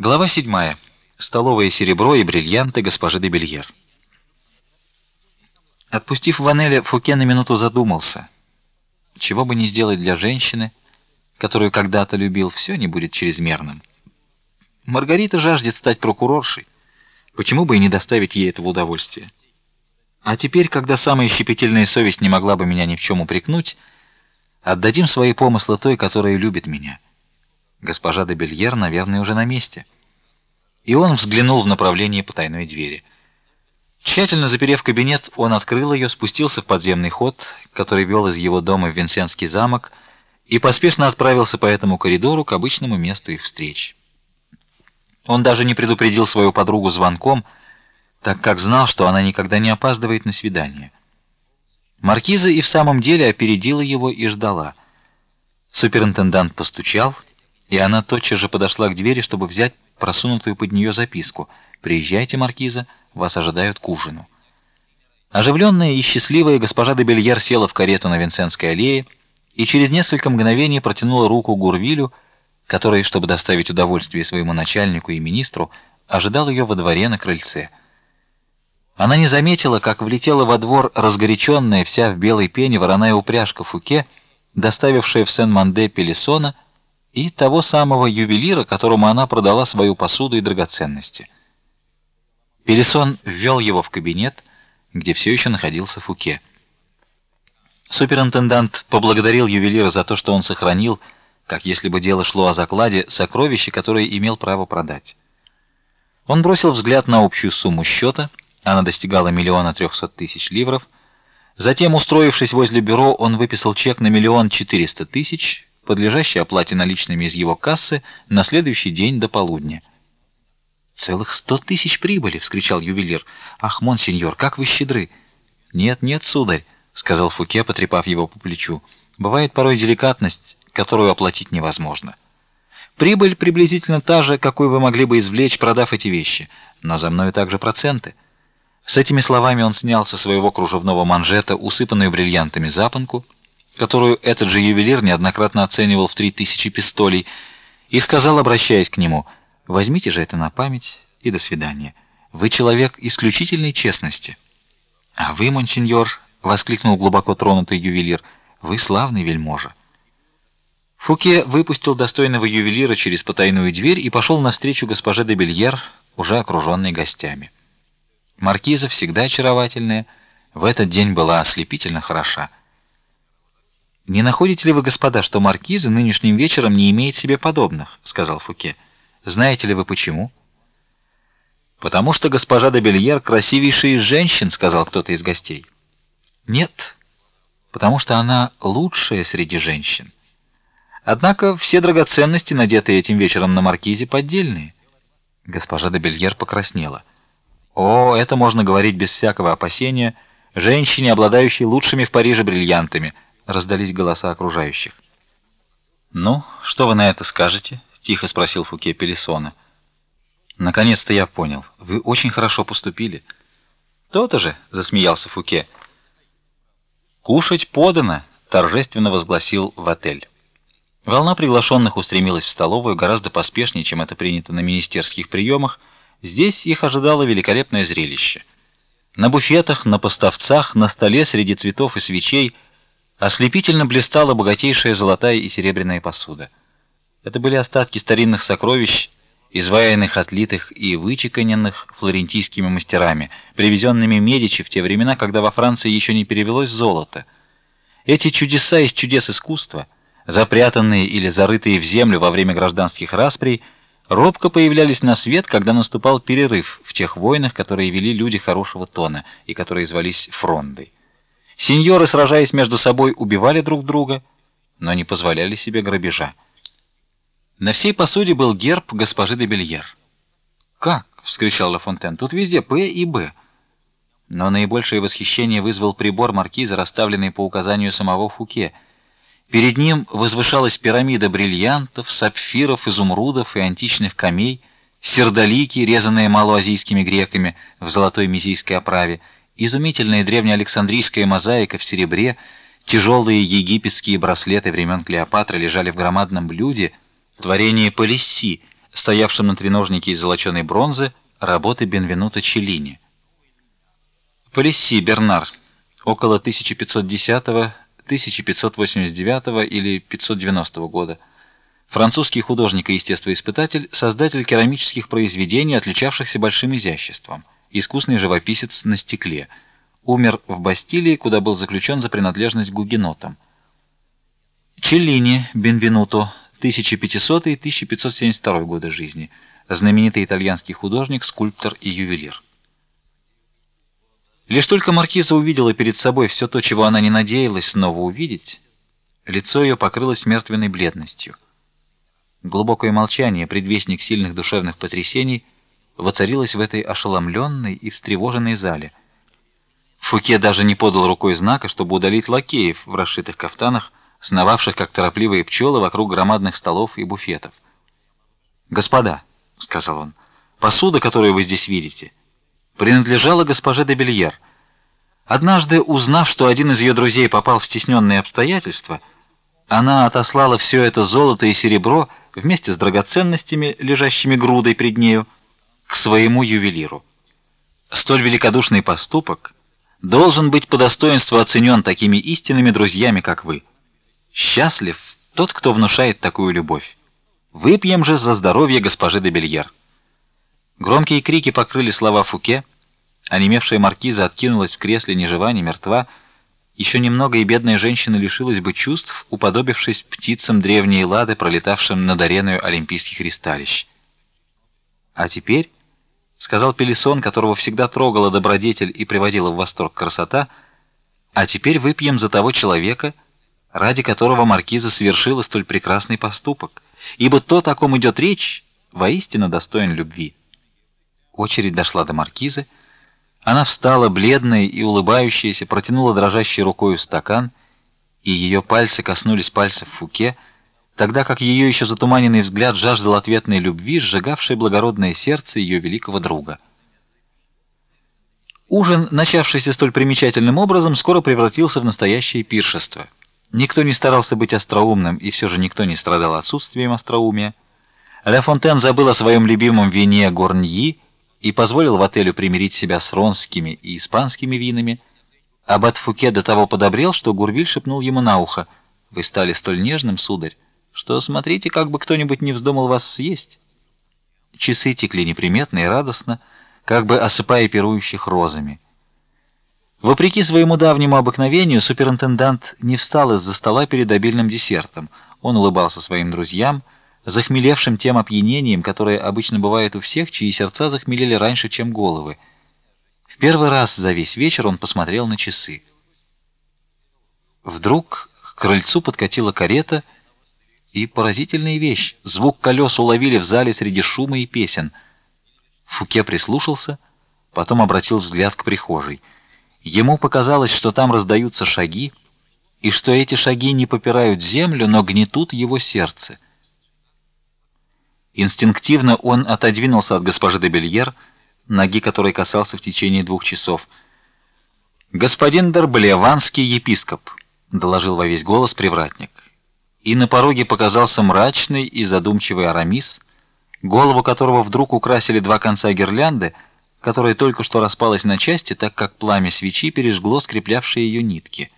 Глава 7. Столовое серебро и бриллианты госпожи де Бельер. Отпустив Ванеля, Фуке на минуту задумался. Чего бы не сделать для женщины, которую когда-то любил, все не будет чрезмерным. Маргарита жаждет стать прокуроршей. Почему бы и не доставить ей этого удовольствия? А теперь, когда самая щепетильная совесть не могла бы меня ни в чем упрекнуть, отдадим свои помыслы той, которая любит меня. Госпожа де Бельер, наверное, уже на месте. И он взглянул в направлении потайной двери. Тщательно заперев кабинет, он открыл ее, спустился в подземный ход, который вел из его дома в Винсентский замок, и поспешно отправился по этому коридору к обычному месту их встреч. Он даже не предупредил свою подругу звонком, так как знал, что она никогда не опаздывает на свидание. Маркиза и в самом деле опередила его и ждала. Суперинтендант постучал, и она тотчас же подошла к двери, чтобы взять просунутую под нее записку: "Приезжайте, маркиза, вас ожидают к ужину". Оживленная и счастливая госпожа де Бельяр села в карету на Винсентской аллее и через несколько мгновений протянула руку Гурвилю, который, чтобы доставить удовольствие своему начальнику и министру, ожидал ее во дворе на крыльце. Она не заметила, как влетела во двор разгоряченная вся в белой пене вороная упряжка Фуке, доставившая в Сен-Манде Пелесона и того самого ювелира, которому она продала свою посуду и драгоценности. Пелесон ввел его в кабинет, где все еще находился Фуке. Суперинтендант поблагодарил ювелира за то, что он сохранил, как если бы дело шло о закладе, сокровище, которое имел право продать. Он бросил взгляд на общую сумму счета, она достигала миллиона трехсот тысяч ливров. Затем, устроившись возле бюро, он выписал чек на миллион четыреста тысяч, подлежащий оплате наличными из его кассы на следующий день до полудня. Целых сто тысяч прибыли, вскричал ювелир. Ах, монсеньор, как вы щедры! Нет, нет, сударь, сказал Фуке, потрепав его по плечу. Бывает порой деликатность, которую оплатить невозможно. Прибыль приблизительно та же, какой вы могли бы извлечь, продав эти вещи, но за мной также проценты. С этими словами он снял со своего кружевного манжета усыпанную бриллиантами запонку которую этот же ювелир неоднократно оценивал в три тысячи пистолей, и сказал, обращаясь к нему: "Возьмите же это на память и до свидания. Вы человек исключительной честности". "А вы, монсеньор", воскликнул глубоко тронутый ювелир, "вы славный вельможа". Фуке выпустил достойного ювелира через потайную дверь и пошел навстречу госпоже де Бельер, уже окруженной гостями. Маркиза, всегда очаровательная, в этот день была ослепительно хороша. Не находите ли вы, господа, что маркиза нынешним вечером не имеет себе подобных, сказал Фуке. Знаете ли вы почему? Потому что госпожа де Бельер красивейшая из женщин, сказал кто-то из гостей. Нет, потому что она лучшая среди женщин. Однако все драгоценности, надетые этим вечером на маркизе, поддельные. Госпожа де Бельер покраснела. О, это можно говорить без всякого опасения женщине, обладающей лучшими в Париже бриллиантами раздались голоса окружающих. "Ну, что вы на это скажете?" тихо спросил Фуке Пелесона. "Наконец-то я понял. Вы очень хорошо поступили." "То-то же", засмеялся Фуке. "Кушать подано", торжественно возгласил в отель. Волна приглашенных устремилась в столовую гораздо поспешнее, чем это принято на министерских приемах. Здесь их ожидало великолепное зрелище. На буфетах, на поставцах, на столе среди цветов и свечей Ослепительно блистала богатейшая золотая и серебряная посуда. Это были остатки старинных сокровищ, изваянных, отлитых и вычеканенных флорентийскими мастерами, привезенными Медичи в те времена, когда во Франции еще не перевелось золото. Эти чудеса из чудес искусства, запрятанные или зарытые в землю во время гражданских расприй, робко появлялись на свет, когда наступал перерыв в тех войнах, которые вели люди хорошего тона и которые звались фрондой. Сеньоры, сражаясь между собой, убивали друг друга, но не позволяли себе грабежа. На всей посуде был герб госпожи де Бельер. "Как?" вскричал Ла Фонтен. "Тут везде П и Б". Но наибольшее восхищение вызвал прибор маркиза, расставленный по указанию самого Фуке. Перед ним возвышалась пирамида бриллиантов, сапфиров, изумрудов и античных камней, сердолики, резанные малоазийскими греками в золотой мизийской оправе изумительная древнеалександрийская мозаика в серебре, тяжелые египетские браслеты времен Клеопатры лежали в громадном блюде, творение Полисси, стоявшем на треножнике из золоченой бронзы, работы Бенвенуто Челлини. Полисси Бернар, около 1510-1589 или 590 года. Французский художник и естествоиспытатель, создатель керамических произведений, отличавшихся большим изяществом, искусный живописец на стекле. Умер в Бастилии, куда был заключен за принадлежность гугенотам. Челлини Бенвенуто 1500-1572 годы жизни, знаменитый итальянский художник, скульптор и ювелир. Лишь только маркиза увидела перед собой все то, чего она не надеялась снова увидеть, лицо ее покрылось мертвенной бледностью. Глубокое молчание, предвестник сильных душевных потрясений, воцарилось в этой ошеломленной и встревоженной зале. Фуке даже не подал рукой знака, чтобы удалить лакеев в расшитых кафтанах, сновавших как торопливые пчелы вокруг громадных столов и буфетов. "Господа", сказал он. "Посуда, которую вы здесь видите, принадлежала госпоже де Бельер. Однажды, узнав, что один из ее друзей попал в стесненные обстоятельства, она отослала все это золото и серебро вместе с драгоценностями, лежащими грудой пред нею, к своему ювелиру. Столь великодушный поступок должен быть по достоинству оценен такими истинными друзьями, как вы. Счастлив тот, кто внушает такую любовь. Выпьем же за здоровье госпожи де Бельер. Громкие крики покрыли слова Фуке, а немевшая маркиза откинулась в кресле ни жива, ни мертва. Еще немного и бедная женщина лишилась бы чувств, уподобившись птицам древней лады, пролетавшим над ареной олимпийских ристалищ. А теперь, сказал Пелисон, которого всегда трогала добродетель и приводила в восторг красота, а теперь выпьем за того человека, ради которого маркиза совершила столь прекрасный поступок, ибо то, о ком идет речь, воистину достоин любви. Очередь дошла до маркизы. Она встала бледная и улыбающаяся, протянула дрожащей рукой стакан, и ее пальцы коснулись пальцев Фуке, тогда как ее еще затуманенный взгляд жаждал ответной любви, сжигавшей благородное сердце ее великого друга. Ужин, начавшийся столь примечательным образом, скоро превратился в настоящее пиршество. Никто не старался быть остроумным, и все же никто не страдал отсутствием остроумия. Ля Фонтен забыл о своем любимом вине Горньи и позволил в отелю примирить себя с ронскими и испанскими винами. Аббат Фуке до того подобрел, что Гурвиль шепнул ему на ухо: "Вы стали столь нежным, сударь, что смотрите, как бы кто-нибудь не вздумал вас съесть". Часы текли неприметно и радостно, как бы осыпая пирующих розами. Вопреки своему давнему обыкновению, суперинтендант не встал из-за стола перед обильным десертом. Он улыбался своим друзьям, захмелевшим тем опьянением, которое обычно бывает у всех, чьи сердца захмелели раньше, чем головы. В первый раз за весь вечер он посмотрел на часы. Вдруг к крыльцу подкатила карета, и поразительная вещь звук колес уловили в зале среди шума и песен. Фуке прислушался, потом обратил взгляд к прихожей. Ему показалось, что там раздаются шаги, и что эти шаги не попирают землю, но гнетут его сердце. Инстинктивно он отодвинулся от госпожи де Бельер, ноги которой касался в течение двух часов. Господин Дербле, ванский епископ, доложил во весь голос привратник. И на пороге показался мрачный и задумчивый Арамис, голову которого вдруг украсили два конца гирлянды, которая только что распалась на части, так как пламя свечи пережгло скреплявшие ее нитки.